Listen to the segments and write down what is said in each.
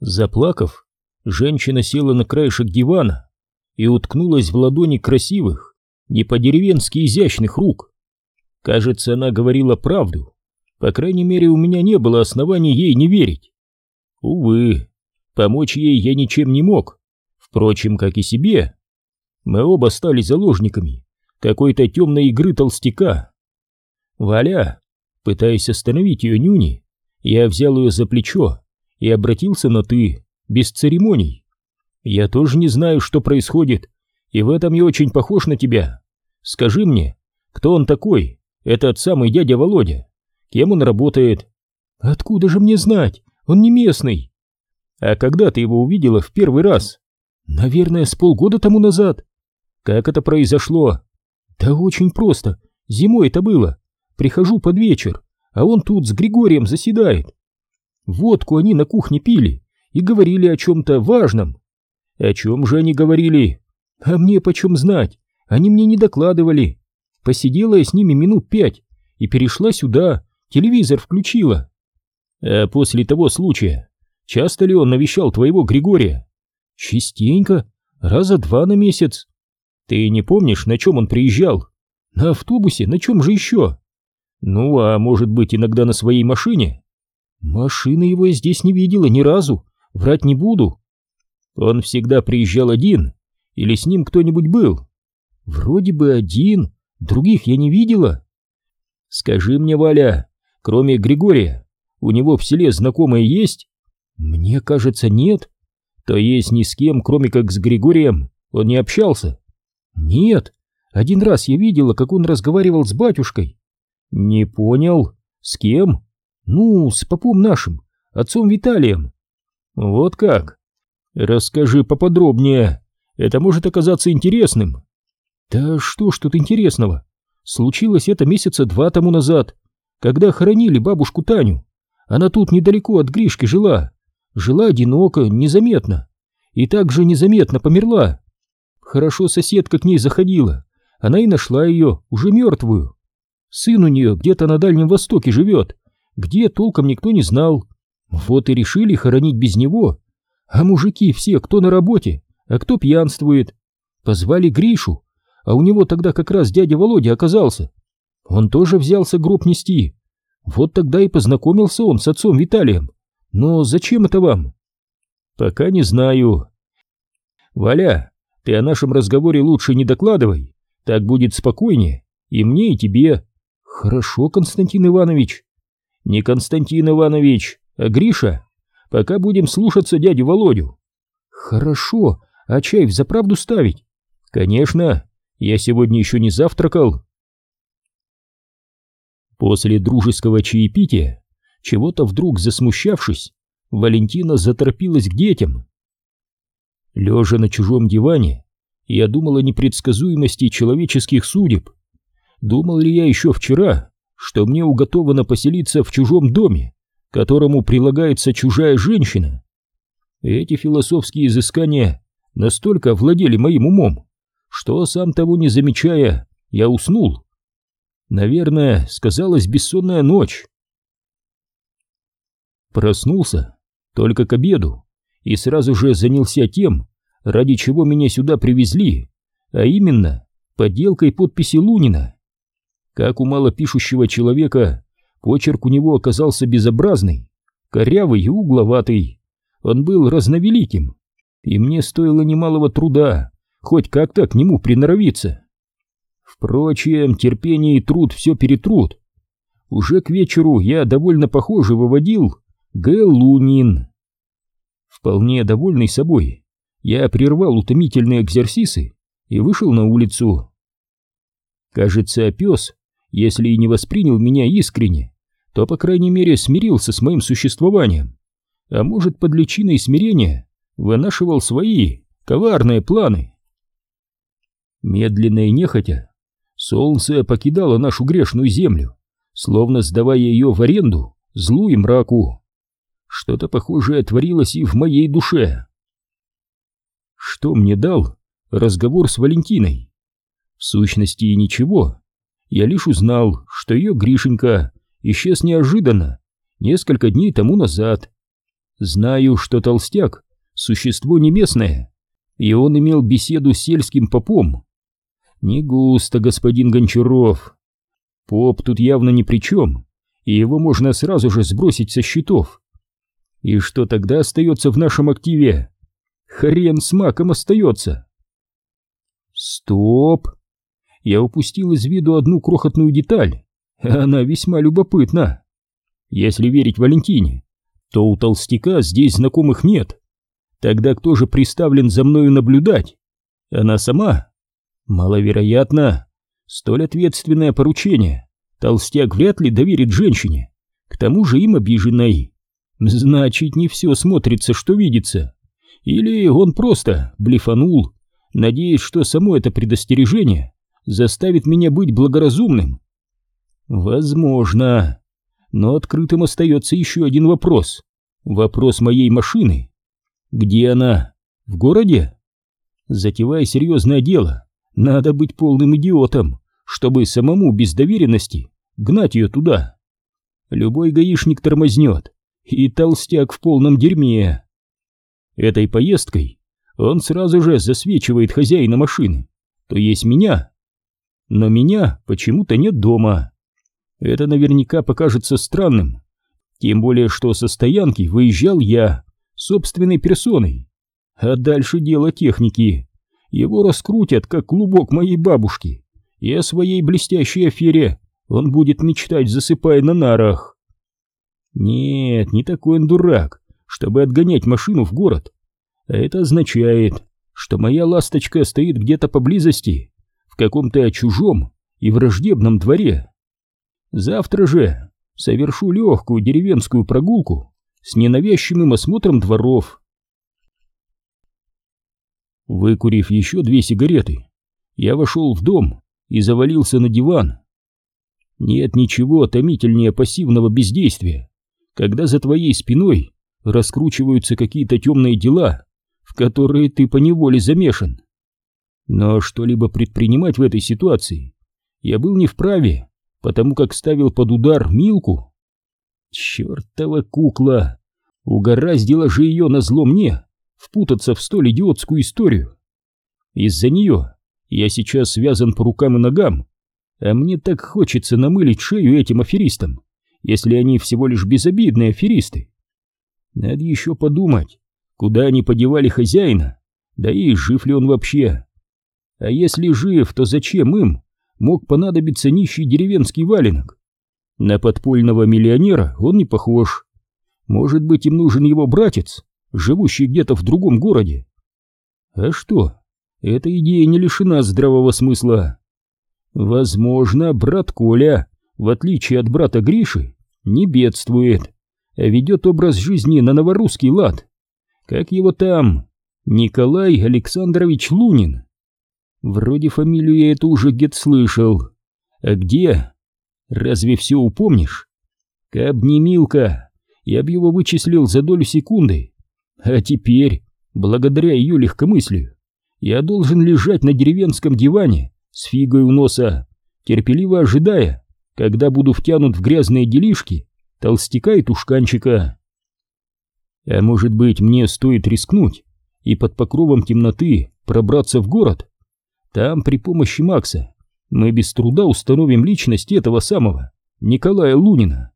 Заплакав, женщина села на краешек дивана и уткнулась в ладони красивых, не по-деревенски изящных рук. Кажется, она говорила правду. По крайней мере, у меня не было оснований ей не верить. Увы, помочь ей я ничем не мог. Впрочем, как и себе. Мы оба стали заложниками какой-то темной игры толстяка. Валя, пытаясь остановить ее нюни, я взял ее за плечо и обратился на «ты», без церемоний. Я тоже не знаю, что происходит, и в этом я очень похож на тебя. Скажи мне, кто он такой, этот самый дядя Володя? Кем он работает? Откуда же мне знать? Он не местный. А когда ты его увидела в первый раз? Наверное, с полгода тому назад. Как это произошло? Да очень просто. Зимой это было. Прихожу под вечер, а он тут с Григорием заседает. Водку они на кухне пили и говорили о чем-то важном. О чем же они говорили? А мне почем знать? Они мне не докладывали. Посидела я с ними минут пять и перешла сюда, телевизор включила. А после того случая, часто ли он навещал твоего Григория? Частенько, раза два на месяц. Ты не помнишь, на чем он приезжал? На автобусе, на чем же еще? Ну, а может быть, иногда на своей машине? Машины его я здесь не видела ни разу, врать не буду. Он всегда приезжал один, или с ним кто-нибудь был? Вроде бы один, других я не видела. Скажи мне, Валя, кроме Григория, у него в селе знакомые есть? Мне кажется, нет. То есть ни с кем, кроме как с Григорием, он не общался? Нет. Один раз я видела, как он разговаривал с батюшкой. Не понял. С кем? Ну, с попом нашим, отцом Виталием. Вот как? Расскажи поподробнее. Это может оказаться интересным. Да что ж тут интересного? Случилось это месяца два тому назад, когда хоронили бабушку Таню. Она тут недалеко от Гришки жила. Жила одиноко, незаметно. И также незаметно померла. Хорошо соседка к ней заходила. Она и нашла ее, уже мертвую. Сын у нее где-то на Дальнем Востоке живет. Где, толком никто не знал. Вот и решили хоронить без него. А мужики все, кто на работе, а кто пьянствует. Позвали Гришу, а у него тогда как раз дядя Володя оказался. Он тоже взялся гроб нести. Вот тогда и познакомился он с отцом Виталием. Но зачем это вам? Пока не знаю. Валя, ты о нашем разговоре лучше не докладывай. Так будет спокойнее. И мне, и тебе. Хорошо, Константин Иванович. Не Константин Иванович, а Гриша. Пока будем слушаться дядю Володю. Хорошо, а чай в заправду ставить? Конечно, я сегодня еще не завтракал. После дружеского чаепития, чего-то вдруг засмущавшись, Валентина заторопилась к детям. Лежа на чужом диване, я думал о непредсказуемости человеческих судеб. Думал ли я еще вчера, что мне уготовано поселиться в чужом доме, которому прилагается чужая женщина. Эти философские изыскания настолько овладели моим умом, что, сам того не замечая, я уснул. Наверное, сказалась бессонная ночь. Проснулся только к обеду и сразу же занялся тем, ради чего меня сюда привезли, а именно подделкой подписи Лунина. Как у малопишущего человека, почерк у него оказался безобразный, корявый и угловатый. Он был разновеликим, и мне стоило немалого труда хоть как-то к нему приноровиться. Впрочем, терпение и труд все перетрут. Уже к вечеру я довольно похоже выводил Г. Лунин. Вполне довольный собой, я прервал утомительные экзерсисы и вышел на улицу. Кажется, пес если и не воспринял меня искренне, то, по крайней мере, смирился с моим существованием. А может, под личиной смирения вынашивал свои коварные планы. Медленно и нехотя солнце покидало нашу грешную землю, словно сдавая ее в аренду злу и мраку. Что-то похожее творилось и в моей душе. Что мне дал разговор с Валентиной? В сущности, ничего я лишь узнал, что ее Гришенька исчез неожиданно, несколько дней тому назад. Знаю, что толстяк — существо не местное, и он имел беседу с сельским попом. Не густо, господин Гончаров. Поп тут явно ни при чем, и его можно сразу же сбросить со счетов. И что тогда остается в нашем активе? Хрен с маком остается. Стоп! Я упустил из виду одну крохотную деталь. Она весьма любопытна. Если верить Валентине, то у толстяка здесь знакомых нет. Тогда кто же приставлен за мною наблюдать? Она сама? Маловероятно. Столь ответственное поручение толстяк вряд ли доверит женщине, к тому же им обиженной. Значит, не все смотрится, что видится. Или он просто блефанул, надеясь, что само это предостережение заставит меня быть благоразумным. Возможно. Но открытым остается еще один вопрос. Вопрос моей машины. Где она? В городе? Затевая серьезное дело, надо быть полным идиотом, чтобы самому без доверенности гнать ее туда. Любой гаишник тормознет, и толстяк в полном дерьме. Этой поездкой он сразу же засвечивает хозяина машины, то есть меня. Но меня почему-то нет дома. Это наверняка покажется странным, тем более что со стоянки выезжал я, собственной персоной. А дальше дело техники. Его раскрутят, как клубок моей бабушки, и о своей блестящей афере он будет мечтать, засыпая на нарах. Нет, не такой он дурак, чтобы отгонять машину в город. А это означает, что моя ласточка стоит где-то поблизости, в каком-то чужом и враждебном дворе. Завтра же совершу легкую деревенскую прогулку с ненавязчивым осмотром дворов. Выкурив еще две сигареты, я вошел в дом и завалился на диван. Нет ничего томительнее пассивного бездействия, когда за твоей спиной раскручиваются какие-то темные дела, в которые ты поневоле замешан. Но что-либо предпринимать в этой ситуации я был не вправе, потому как ставил под удар Милку. Чертова кукла! Угораздило же ее на зло мне впутаться в столь идиотскую историю. Из-за нее я сейчас связан по рукам и ногам а мне так хочется намылить шею этим аферистам, если они всего лишь безобидные аферисты. Надо еще подумать, куда они подевали хозяина, да и жив ли он вообще. А если жив, то зачем им мог понадобиться нищий деревенский валенок? На подпольного миллионера он не похож. Может быть, им нужен его братец, живущий где-то в другом городе. А что? Эта идея не лишена здравого смысла. Возможно, брат Коля, в отличие от брата Гриши, не бедствует, а ведет образ жизни на новорусский лад. Как его там? Николай Александрович Лунин. Вроде фамилию я эту уже где-то слышал. А где? Разве все упомнишь? Кабни Милка, я б его вычислил за долю секунды. А теперь, благодаря ее легкомыслию, я должен лежать на деревенском диване с фигой у носа, терпеливо ожидая, когда буду втянут в грязные делишки толстяка и тушканчика. А может быть, мне стоит рискнуть и под покровом темноты пробраться в город? Там при помощи Макса мы без труда установим личность этого самого Николая Лунина.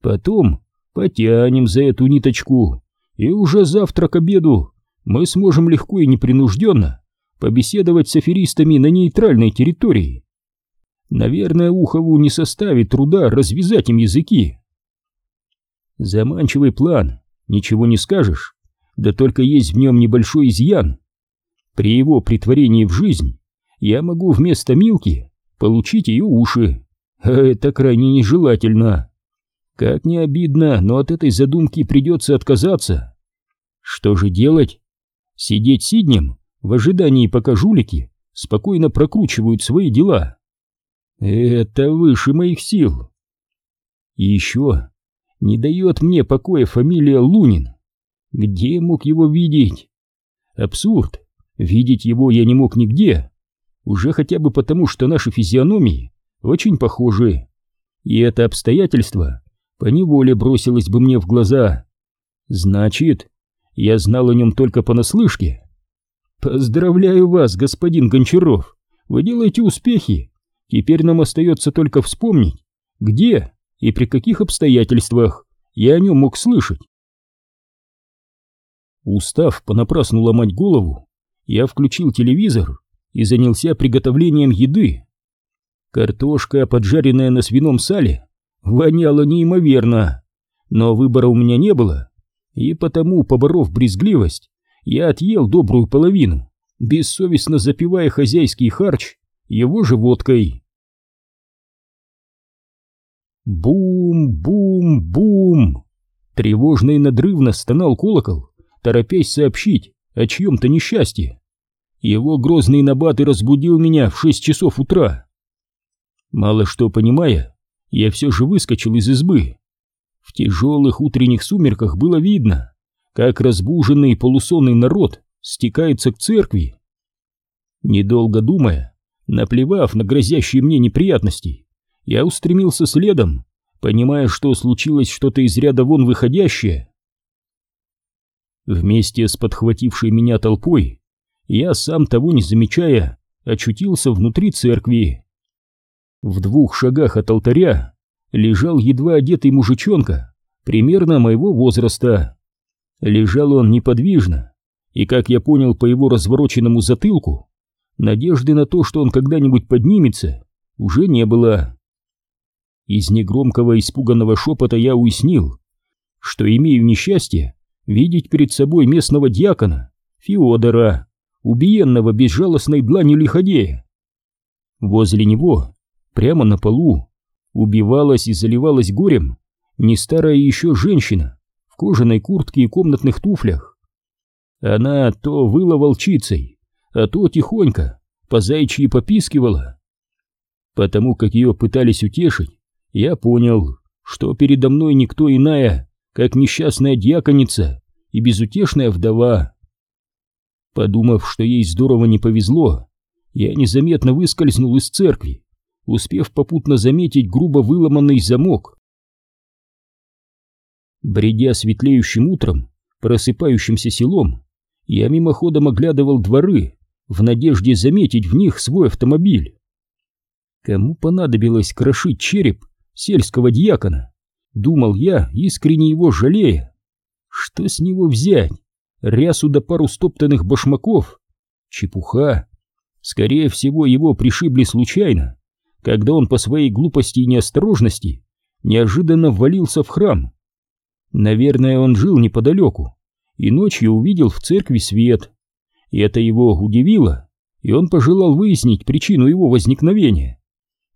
Потом потянем за эту ниточку, и уже завтра к обеду мы сможем легко и непринужденно побеседовать с аферистами на нейтральной территории. Наверное, Ухову не составит труда развязать им языки. Заманчивый план, ничего не скажешь, да только есть в нем небольшой изъян. При его притворении в жизнь я могу вместо Милки получить ее уши, а это крайне нежелательно. Как не обидно, но от этой задумки придется отказаться. Что же делать? Сидеть сиднем в ожидании, пока жулики спокойно прокручивают свои дела. Это выше моих сил. И еще не дает мне покоя фамилия Лунин. Где мог его видеть? Абсурд. Видеть его я не мог нигде. Уже хотя бы потому, что наши физиономии очень похожи. И это обстоятельство поневоле бросилось бы мне в глаза. Значит, я знал о нем только понаслышке. Поздравляю вас, господин Гончаров, вы делаете успехи. Теперь нам остается только вспомнить, где и при каких обстоятельствах я о нем мог слышать. Устав понапрасну ломать голову, я включил телевизор и занялся приготовлением еды. Картошка, поджаренная на свином сале, воняла неимоверно, но выбора у меня не было, и потому, поборов брезгливость, я отъел добрую половину, бессовестно запивая хозяйский харч его же водкой. Бум-бум-бум! Тревожно и надрывно стонал колокол, торопясь сообщить о чьем-то несчастье. Его грозный набат и разбудил меня в шесть часов утра. Мало что понимая, я все же выскочил из избы. В тяжелых утренних сумерках было видно, как разбуженный полусонный народ стекается к церкви. Недолго думая, наплевав на грозящие мне неприятности, я устремился следом, понимая, что случилось что-то из ряда вон выходящее. Вместе с подхватившей меня толпой, я, сам того не замечая, очутился внутри церкви. В двух шагах от алтаря лежал едва одетый мужичонка, примерно моего возраста. Лежал он неподвижно, и, как я понял по его развороченному затылку, надежды на то, что он когда-нибудь поднимется, уже не было. Из негромкого испуганного шепота я уяснил, что имею несчастье видеть перед собой местного дьякона, Феодора, убиенного безжалостной дланью лиходея. Возле него, прямо на полу, убивалась и заливалась горем не старая еще женщина в кожаной куртке и комнатных туфлях. Она то выла волчицей, а то тихонько по зайчьи попискивала. Потому как ее пытались утешить, я понял, что передо мной никто иная, как несчастная дьяконица и безутешная вдова. Подумав, что ей здорово не повезло, я незаметно выскользнул из церкви успев попутно заметить грубо выломанный замок. Бредя светлеющим утром, просыпающимся селом, я мимоходом оглядывал дворы в надежде заметить в них свой автомобиль. Кому понадобилось крошить череп сельского дьякона? Думал я, искренне его жалея. Что с него взять? Рясу да пару стоптанных башмаков? Чепуха. Скорее всего, его пришибли случайно когда он по своей глупости и неосторожности неожиданно ввалился в храм. Наверное, он жил неподалеку и ночью увидел в церкви свет. И это его удивило, и он пожелал выяснить причину его возникновения.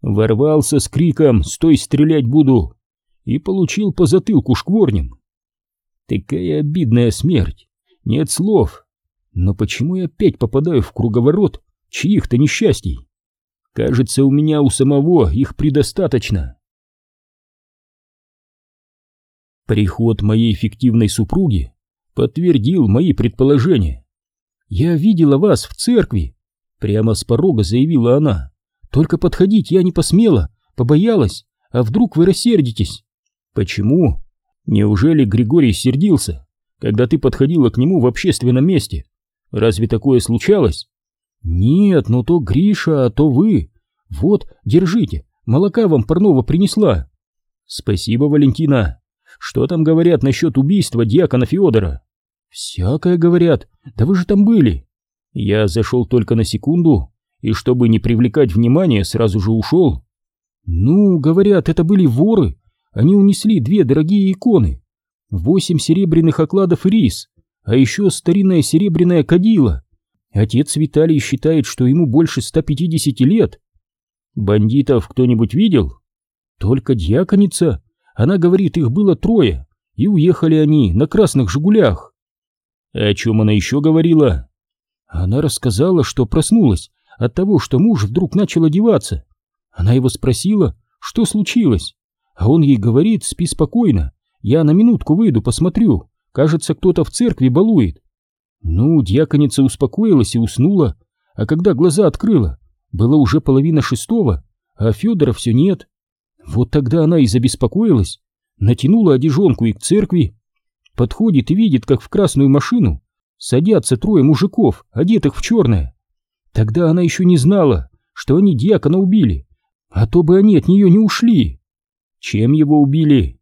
Ворвался с криком «Стой, стрелять буду!» И получил по затылку шкворнем. Такая обидная смерть, нет слов. Но почему я опять попадаю в круговорот чьих-то несчастий? Кажется, у меня у самого их предостаточно. Приход моей фиктивной супруги подтвердил мои предположения. «Я видела вас в церкви», — прямо с порога заявила она. «Только подходить я не посмела, побоялась, а вдруг вы рассердитесь?» «Почему? Неужели Григорий сердился, когда ты подходила к нему в общественном месте? Разве такое случалось?» «Нет, ну то Гриша, а то вы. Вот, держите, молока вам парного принесла». «Спасибо, Валентина. Что там говорят насчет убийства дьякона Федора?» «Всякое говорят. Да вы же там были». Я зашел только на секунду, и чтобы не привлекать внимания, сразу же ушел. «Ну, говорят, это были воры. Они унесли две дорогие иконы, восемь серебряных окладов и рис, а еще старинная серебряная кадила. Отец Виталий считает, что ему больше 150 лет. Бандитов кто-нибудь видел? Только дьяконица. Она говорит, их было трое, и уехали они на красных «Жигулях». О чем она еще говорила? Она рассказала, что проснулась от того, что муж вдруг начал одеваться. Она его спросила, что случилось, а он ей говорит, спи спокойно, я на минутку выйду, посмотрю, кажется, кто-то в церкви балует. Ну, дьяконица успокоилась и уснула, а когда глаза открыла, было уже половина шестого, а Федора все нет. Вот тогда она и забеспокоилась, натянула одежонку и к церкви. подходит и видит, как в красную машину садятся трое мужиков, одетых в черное. Тогда она еще не знала, что они дьякона убили, а то бы они от нее не ушли. Чем его убили?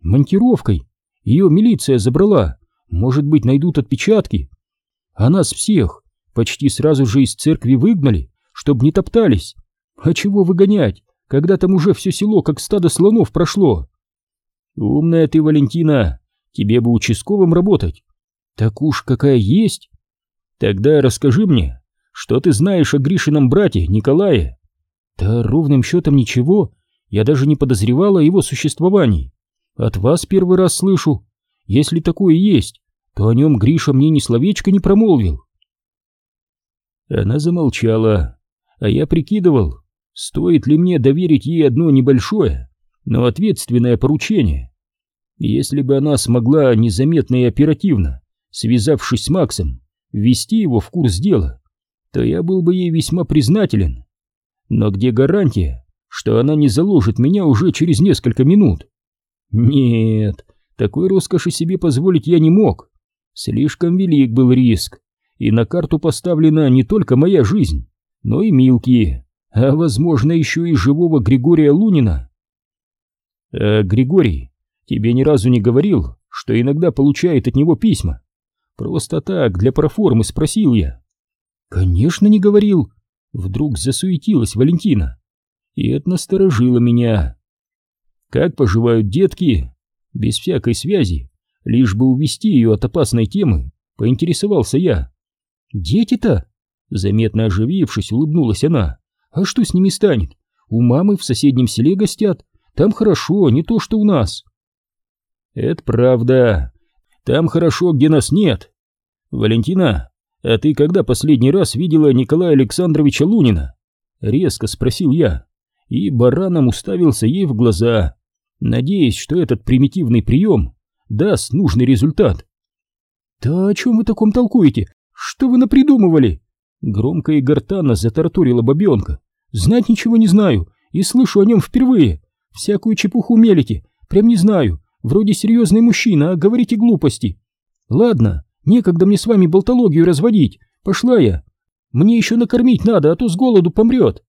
Монтировкой. Ее милиция забрала. Может быть, найдут отпечатки. А нас всех почти сразу же из церкви выгнали, чтобы не топтались. А чего выгонять, когда там уже все село как стадо слонов прошло? Умная ты, Валентина, тебе бы участковым работать. Так уж какая есть. Тогда расскажи мне, что ты знаешь о Гришином брате Николае? Да ровным счетом ничего, я даже не подозревала о его существовании. От вас первый раз слышу. Если такое есть, то о нем Гриша мне ни словечко не промолвил. Она замолчала, а я прикидывал, стоит ли мне доверить ей одно небольшое, но ответственное поручение. Если бы она смогла незаметно и оперативно, связавшись с Максом, ввести его в курс дела, то я был бы ей весьма признателен. Но где гарантия, что она не заложит меня уже через несколько минут? Нет, такой роскоши себе позволить я не мог. Слишком велик был риск, и на карту поставлена не только моя жизнь, но и Милки, а возможно еще и живого Григория Лунина. А Григорий тебе ни разу не говорил, что иногда получает от него письма? Просто так, для проформы спросил я. Конечно, не говорил. Вдруг засуетилась Валентина. И это насторожило меня. Как поживают детки? Без всякой связи, лишь бы увести ее от опасной темы, поинтересовался я. Дети-то? Заметно оживившись, улыбнулась она. А что с ними станет? У мамы в соседнем селе гостят. Там хорошо, не то что у нас. Это правда. Там хорошо, где нас нет. Валентина, а ты когда последний раз видела Николая Александровича Лунина? Резко спросил я, и бараном уставился ей в глаза, надеясь, что этот примитивный прием даст нужный результат. «Да о чем вы таком толкуете? Что вы напридумывали?» Громко и гортанно затараторила бабенка. «Знать ничего не знаю, и слышу о нем впервые. Всякую чепуху мелите, прям не знаю. Вроде серьезный мужчина, а говорите глупости. Ладно, некогда мне с вами болтологию разводить. Пошла я. Мне еще накормить надо, а то с голоду помрет.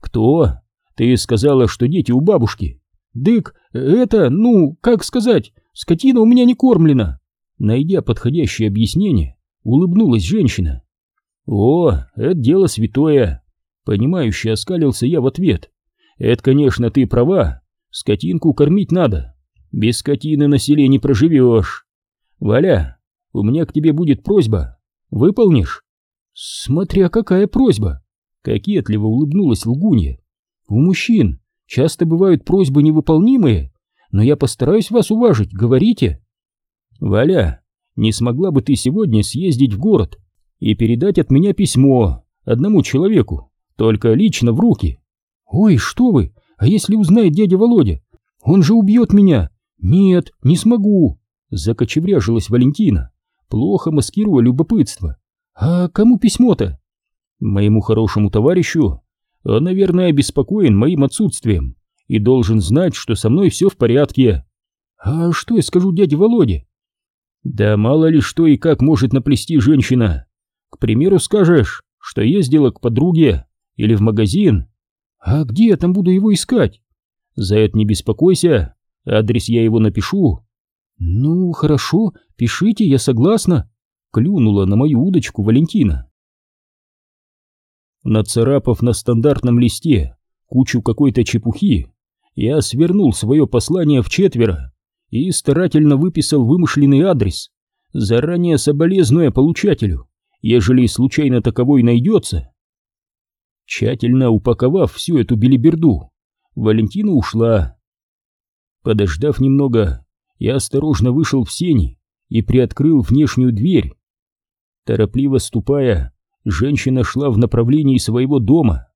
Кто? Ты сказала, что дети у бабушки. Дык, это, ну, как сказать, скотина у меня не кормлена. Найдя подходящее объяснение, улыбнулась женщина. О, это дело святое. Понимающе оскалился я в ответ. Это, конечно, ты права. Скотинку кормить надо. Без скотины на селе не проживешь. Валя, у меня к тебе будет просьба. Выполнишь? Смотря какая просьба. Кокетливо улыбнулась лгунья. У мужчин часто бывают просьбы невыполнимые, но я постараюсь вас уважить, говорите. Валя, не смогла бы ты сегодня съездить в город и передать от меня письмо одному человеку, только лично в руки? Ой, что вы, а если узнает дядя Володя? Он же убьет меня «Нет, не смогу!» — закочевряжилась Валентина, плохо маскируя любопытство. «А кому письмо-то?» «Моему хорошему товарищу. Он, наверное, обеспокоен моим отсутствием и должен знать, что со мной все в порядке». «А что я скажу дяде Володе?» «Да мало ли что и как может наплести женщина. К примеру, скажешь, что ездила к подруге или в магазин. А где я там буду его искать? За это не беспокойся, Адрес я его напишу. Ну, хорошо, пишите, я согласна. Клюнула на мою удочку Валентина. Нацарапав на стандартном листе кучу какой-то чепухи, я свернул свое послание в четверо и старательно выписал вымышленный адрес, заранее соболезнуя получателю, ежели случайно таковой найдется. Тщательно упаковав всю эту белиберду, Валентина ушла, Подождав немного, я осторожно вышел в сени и приоткрыл внешнюю дверь. Торопливо ступая, женщина шла в направлении своего дома.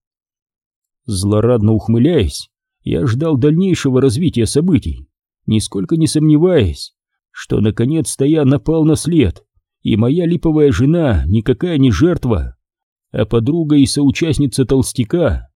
Злорадно ухмыляясь, я ждал дальнейшего развития событий, нисколько не сомневаясь, что наконец-то я напал на след, и моя липовая жена никакая не жертва, а подруга и соучастница толстяка.